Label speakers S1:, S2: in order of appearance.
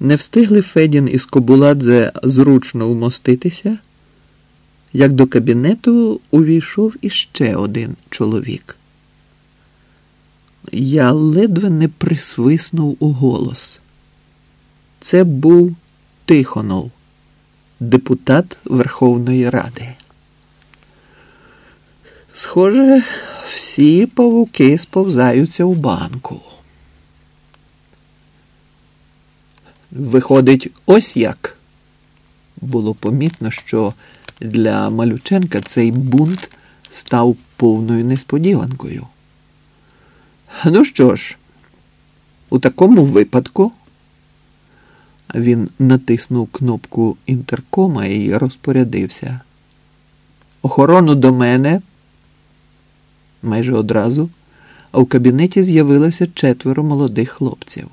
S1: Не встигли Федін і Скобуладзе зручно вмоститися, як до кабінету увійшов іще один чоловік. Я ледве не присвиснув у голос. Це був Тихонов, депутат Верховної Ради. Схоже, всі павуки сповзаються у банку. Виходить, ось як. Було помітно, що для Малюченка цей бунт став повною несподіванкою. Ну що ж, у такому випадку він натиснув кнопку інтеркома і розпорядився. Охорону до мене майже одразу, а в кабінеті з'явилося четверо молодих хлопців.